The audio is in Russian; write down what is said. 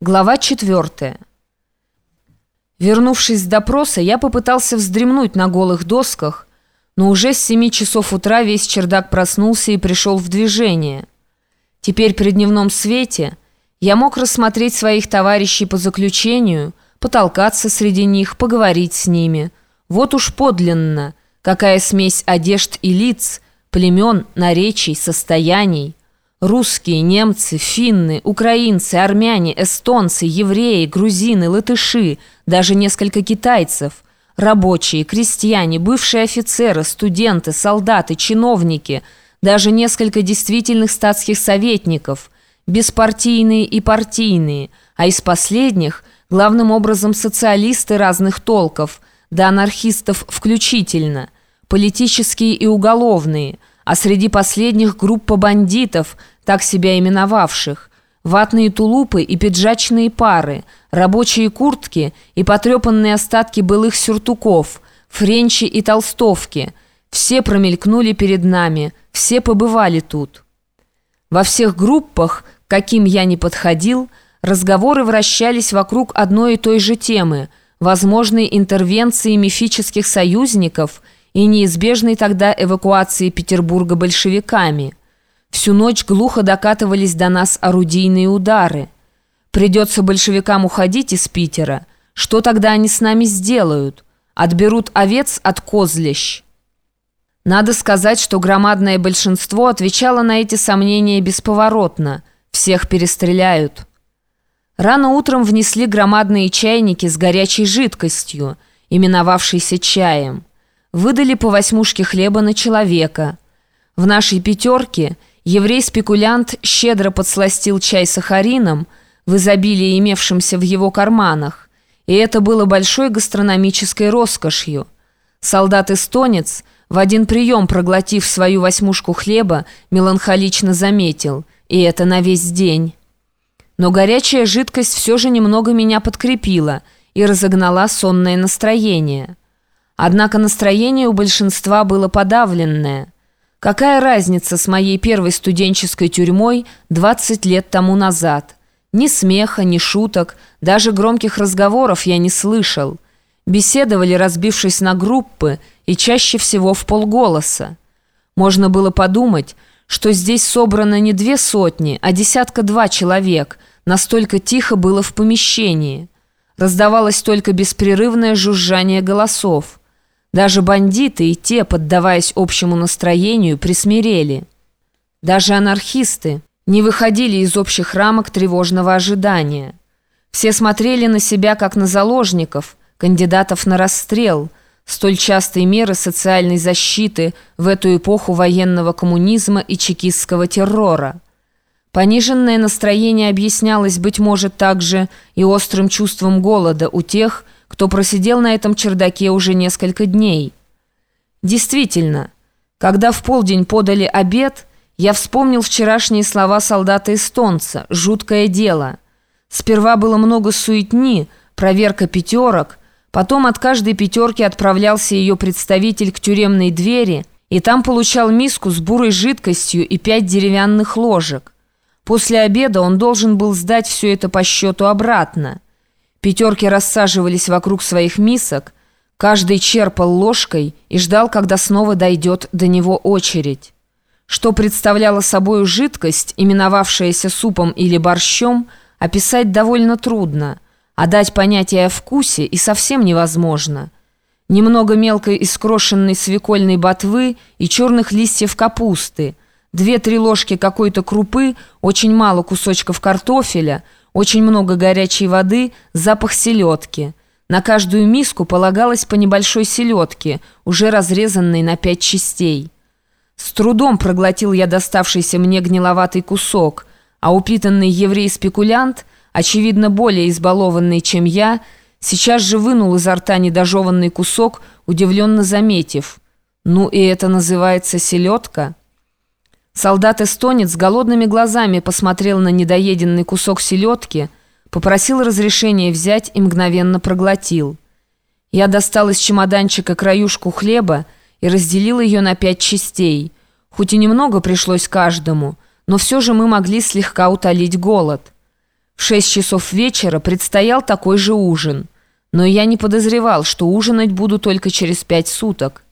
Глава 4. Вернувшись с допроса, я попытался вздремнуть на голых досках, но уже с 7 часов утра весь чердак проснулся и пришел в движение. Теперь при дневном свете я мог рассмотреть своих товарищей по заключению, потолкаться среди них, поговорить с ними. Вот уж подлинно, какая смесь одежд и лиц, племен, наречий, состояний. Русские, немцы, финны, украинцы, армяне, эстонцы, евреи, грузины, латыши, даже несколько китайцев, рабочие, крестьяне, бывшие офицеры, студенты, солдаты, чиновники, даже несколько действительных статских советников, беспартийные и партийные, а из последних главным образом социалисты разных толков, до анархистов включительно, политические и уголовные – а среди последних группа бандитов, так себя именовавших, ватные тулупы и пиджачные пары, рабочие куртки и потрепанные остатки былых сюртуков, френчи и толстовки. Все промелькнули перед нами, все побывали тут. Во всех группах, каким я не подходил, разговоры вращались вокруг одной и той же темы – возможной интервенции мифических союзников – и неизбежной тогда эвакуации Петербурга большевиками. Всю ночь глухо докатывались до нас орудийные удары. Придется большевикам уходить из Питера. Что тогда они с нами сделают? Отберут овец от козлищ. Надо сказать, что громадное большинство отвечало на эти сомнения бесповоротно. Всех перестреляют. Рано утром внесли громадные чайники с горячей жидкостью, именовавшейся чаем выдали по восьмушке хлеба на человека. В нашей пятерке еврей-спекулянт щедро подсластил чай сахарином, в изобилии имевшемся в его карманах, и это было большой гастрономической роскошью. Солдат-эстонец, в один прием проглотив свою восьмушку хлеба, меланхолично заметил, и это на весь день. Но горячая жидкость все же немного меня подкрепила и разогнала сонное настроение. Однако настроение у большинства было подавленное. Какая разница с моей первой студенческой тюрьмой 20 лет тому назад? Ни смеха, ни шуток, даже громких разговоров я не слышал. Беседовали, разбившись на группы, и чаще всего в полголоса. Можно было подумать, что здесь собрано не две сотни, а десятка-два человек, настолько тихо было в помещении. Раздавалось только беспрерывное жужжание голосов. Даже бандиты и те, поддаваясь общему настроению, присмирели. Даже анархисты не выходили из общих рамок тревожного ожидания. Все смотрели на себя как на заложников, кандидатов на расстрел, столь частой меры социальной защиты в эту эпоху военного коммунизма и чекистского террора. Пониженное настроение объяснялось, быть может, также и острым чувством голода у тех, кто просидел на этом чердаке уже несколько дней. Действительно, когда в полдень подали обед, я вспомнил вчерашние слова солдата-эстонца «жуткое дело». Сперва было много суетни, проверка пятерок, потом от каждой пятерки отправлялся ее представитель к тюремной двери, и там получал миску с бурой жидкостью и пять деревянных ложек. После обеда он должен был сдать все это по счету обратно. Пятерки рассаживались вокруг своих мисок, каждый черпал ложкой и ждал, когда снова дойдет до него очередь. Что представляла собою жидкость, именовавшаяся супом или борщом, описать довольно трудно, а дать понятие о вкусе и совсем невозможно. Немного мелкой искрошенной свекольной ботвы и черных листьев капусты, две-три ложки какой-то крупы, очень мало кусочков картофеля – очень много горячей воды, запах селедки. На каждую миску полагалось по небольшой селедке, уже разрезанной на пять частей. С трудом проглотил я доставшийся мне гниловатый кусок, а упитанный еврей-спекулянт, очевидно более избалованный, чем я, сейчас же вынул изо рта недожеванный кусок, удивленно заметив. «Ну и это называется селедка?» Солдат-эстонец голодными глазами посмотрел на недоеденный кусок селедки, попросил разрешения взять и мгновенно проглотил. Я достал из чемоданчика краюшку хлеба и разделил ее на пять частей. Хоть и немного пришлось каждому, но все же мы могли слегка утолить голод. В шесть часов вечера предстоял такой же ужин. Но я не подозревал, что ужинать буду только через пять суток.